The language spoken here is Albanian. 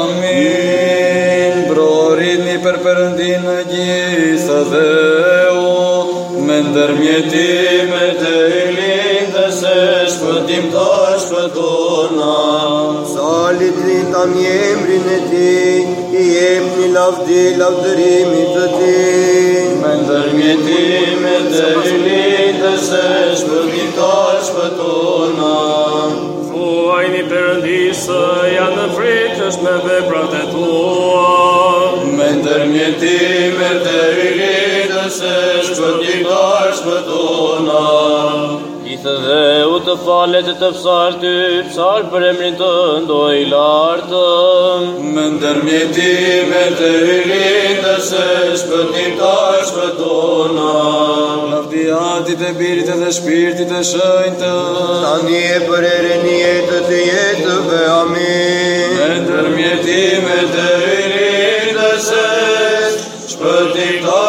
Amin. Brorit një për përëndin në dhe o, me ndërmjetime të ilin dhe se shpëtim të shpëtona. Salit dhe ta mjemrin e ti, i jem një lavdi, lavdërimit të ti. Me ndërmjetime të ilin dhe se shpëtim të shpëtona. Fuaj një përëndisë, janë në frimë, është me veprat e tua Me ndërmjeti me të rritës e shpëtitar shpëtona I të dhe u të falet të fsar ty, fsar për emrin të ndoj lartë Me ndërmjeti me të rritës e shpëtitar shpëtona Atit e birit e dhe shpirtit e shëjnë të Sa e për e rënjetë të jetëve, amin Peut-être